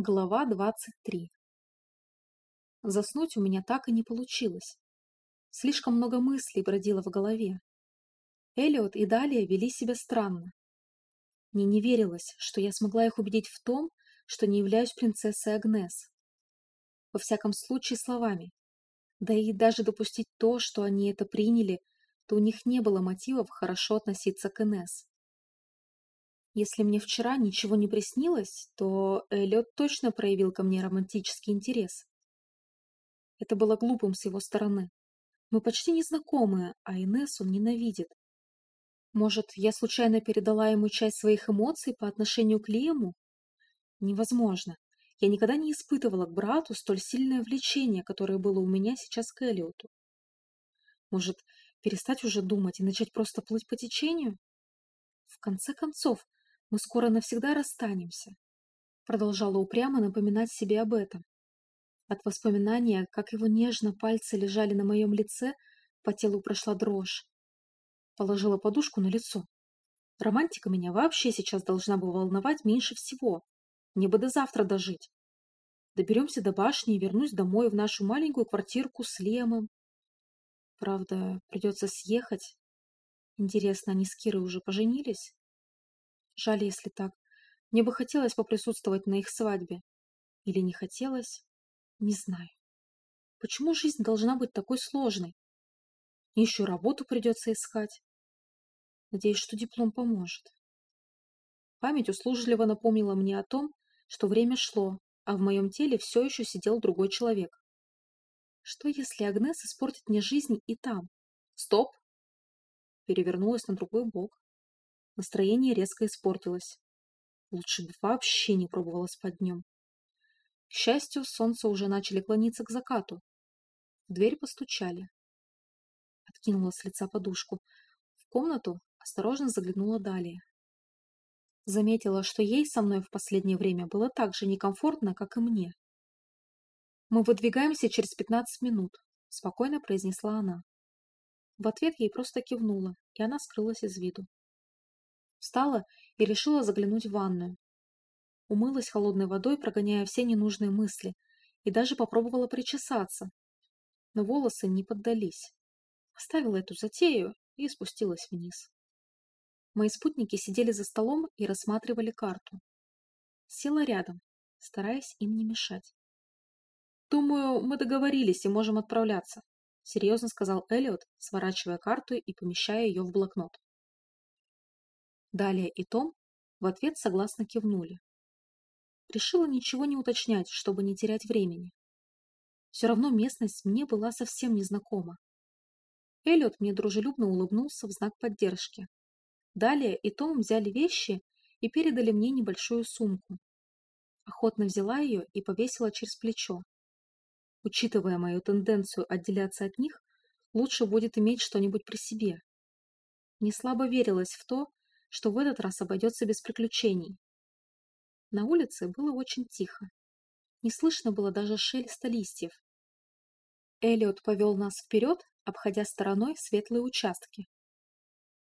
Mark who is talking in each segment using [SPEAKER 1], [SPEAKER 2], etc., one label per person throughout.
[SPEAKER 1] Глава двадцать три. Заснуть у меня так и не получилось. Слишком много мыслей бродило в голове. Элиот и Далия вели себя странно. Мне не верилось, что я смогла их убедить в том, что не являюсь принцессой Агнес. Во всяком случае, словами. Да и даже допустить то, что они это приняли, то у них не было мотивов хорошо относиться к Инесс. Если мне вчера ничего не приснилось, то Эллиот точно проявил ко мне романтический интерес. Это было глупым с его стороны. Мы почти не знакомы, а Инесс он ненавидит. Может, я случайно передала ему часть своих эмоций по отношению к Лиему? Невозможно. Я никогда не испытывала к брату столь сильное влечение, которое было у меня сейчас к Элиоту. Может, перестать уже думать и начать просто плыть по течению? В конце концов, мы скоро навсегда расстанемся. Продолжала упрямо напоминать себе об этом. От воспоминания, как его нежно пальцы лежали на моем лице, по телу прошла дрожь. Положила подушку на лицо. Романтика меня вообще сейчас должна была волновать меньше всего. Мне бы до завтра дожить. Доберемся до башни и вернусь домой в нашу маленькую квартирку с Лемом. Правда, придется съехать. Интересно, они с Кирой уже поженились? Жаль, если так. Мне бы хотелось поприсутствовать на их свадьбе. Или не хотелось? Не знаю. Почему жизнь должна быть такой сложной? Еще работу придется искать. Надеюсь, что диплом поможет. Память услужливо напомнила мне о том, что время шло, а в моем теле все еще сидел другой человек. Что, если Агнес испортит мне жизнь и там? Стоп! Перевернулась на другой бок. Настроение резко испортилось. Лучше бы вообще не пробовала спать днем. К счастью, солнце уже начали клониться к закату. В дверь постучали. Откинула с лица подушку. В комнату осторожно заглянула Далия. Заметила, что ей со мной в последнее время было так же некомфортно, как и мне. «Мы выдвигаемся через пятнадцать минут», — спокойно произнесла она. В ответ ей просто кивнула, и она скрылась из виду. Встала и решила заглянуть в ванную. Умылась холодной водой, прогоняя все ненужные мысли, и даже попробовала причесаться. Но волосы не поддались. Оставила эту затею и спустилась вниз. Мои спутники сидели за столом и рассматривали карту. Села рядом, стараясь им не мешать. «Думаю, мы договорились и можем отправляться», — серьезно сказал Элliot, сворачивая карту и помещая ее в блокнот. Далее и Том в ответ согласно кивнули. Решила ничего не уточнять, чтобы не терять времени. Все равно местность мне была совсем незнакома. Эллиот мне дружелюбно улыбнулся в знак поддержки. Далее и Том взяли вещи и передали мне небольшую сумку. Охотно взяла ее и повесила через плечо. Учитывая мою тенденцию отделяться от них, лучше будет иметь что-нибудь при себе. Не слабо верилось в то, что в этот раз обойдется без приключений. На улице было очень тихо. Не слышно было даже шелеста листьев. Эллиот повел нас вперед, обходя стороной светлые участки.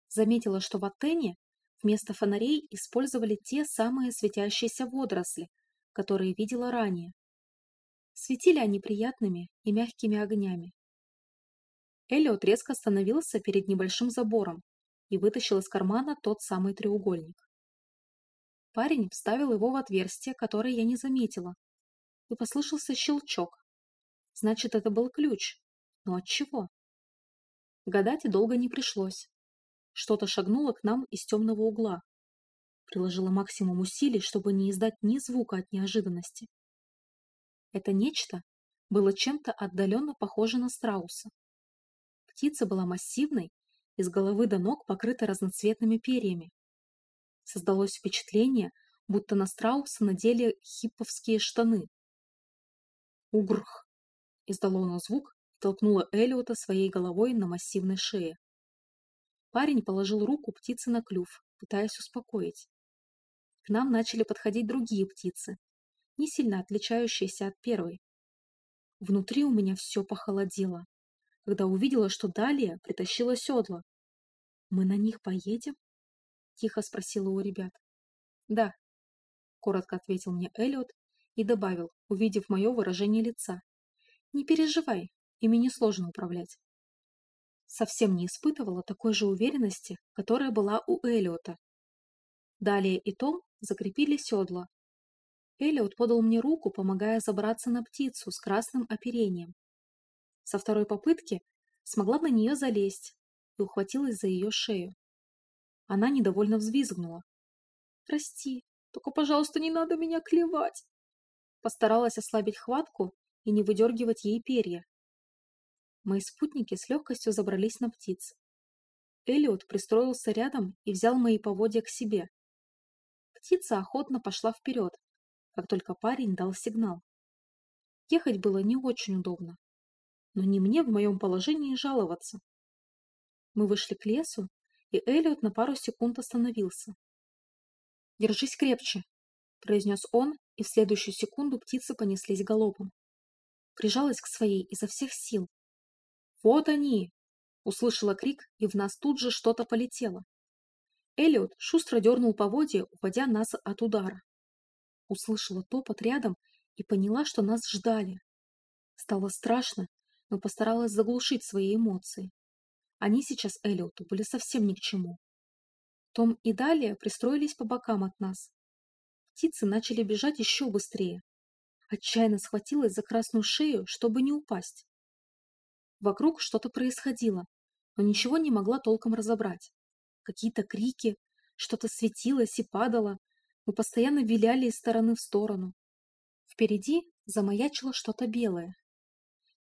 [SPEAKER 1] Заметила, что в Атене вместо фонарей использовали те самые светящиеся водоросли, которые видела ранее. Светили они приятными и мягкими огнями. Эллиот резко остановился перед небольшим забором, и вытащил из кармана тот самый треугольник. Парень вставил его в отверстие, которое я не заметила, и послышался щелчок. Значит, это был ключ. Но от чего? Гадать долго не пришлось. Что-то шагнуло к нам из темного угла. Приложила максимум усилий, чтобы не издать ни звука от неожиданности. Это нечто было чем-то отдаленно похоже на страуса. Птица была массивной из головы до ног покрыта разноцветными перьями. Создалось впечатление, будто на страуса надели хипповские штаны. «Угрх!» — издало оно звук и толкнуло Элиота своей головой на массивной шее. Парень положил руку птице на клюв, пытаясь успокоить. К нам начали подходить другие птицы, не сильно отличающиеся от первой. Внутри у меня все похолодело когда увидела, что Далия притащила седла. «Мы на них поедем?» — тихо спросила у ребят. «Да», — коротко ответил мне Эллиот и добавил, увидев мое выражение лица. «Не переживай, ими несложно управлять». Совсем не испытывала такой же уверенности, которая была у Элиота. Далее и Том закрепили седла. Элиот подал мне руку, помогая забраться на птицу с красным оперением. Со второй попытки смогла на нее залезть и ухватилась за ее шею. Она недовольно взвизгнула. «Прости, только, пожалуйста, не надо меня клевать!» Постаралась ослабить хватку и не выдергивать ей перья. Мои спутники с легкостью забрались на птиц. Элиот пристроился рядом и взял мои поводья к себе. Птица охотно пошла вперед, как только парень дал сигнал. Ехать было не очень удобно, но не мне в моем положении жаловаться. Мы вышли к лесу, и Элliот на пару секунд остановился. «Держись крепче», — произнес он, и в следующую секунду птицы понеслись галопом. Прижалась к своей изо всех сил. «Вот они!» — услышала крик, и в нас тут же что-то полетело. Элliот шустро дернул поводья, уводя нас от удара. Услышала топот рядом и поняла, что нас ждали. Стало страшно, но постаралась заглушить свои эмоции. Они сейчас Эллиоту были совсем ни к чему. Том и Далия пристроились по бокам от нас. Птицы начали бежать еще быстрее. Отчаянно схватилась за красную шею, чтобы не упасть. Вокруг что-то происходило, но ничего не могла толком разобрать. Какие-то крики, что-то светилось и падало. Мы постоянно виляли из стороны в сторону. Впереди замаячило что-то белое.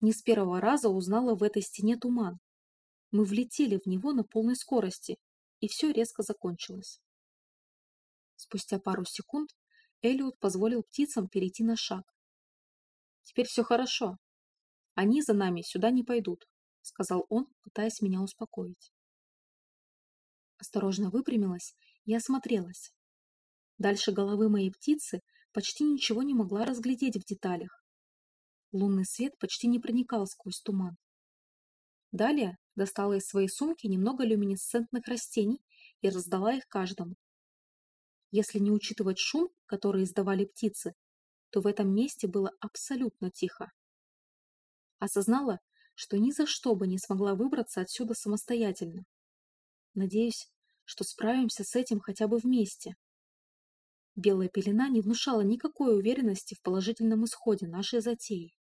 [SPEAKER 1] Не с первого раза узнала в этой стене туман. Мы влетели в него на полной скорости, и все резко закончилось. Спустя пару секунд Элиот позволил птицам перейти на шаг. «Теперь все хорошо. Они за нами сюда не пойдут», — сказал он, пытаясь меня успокоить. Осторожно выпрямилась и осмотрелась. Дальше головы моей птицы почти ничего не могла разглядеть в деталях. Лунный свет почти не проникал сквозь туман. Далее достала из своей сумки немного люминесцентных растений и раздала их каждому. Если не учитывать шум, который издавали птицы, то в этом месте было абсолютно тихо. Осознала, что ни за что бы не смогла выбраться отсюда самостоятельно. Надеюсь, что справимся с этим хотя бы вместе. Белая пелена не внушала никакой уверенности в положительном исходе нашей затеи.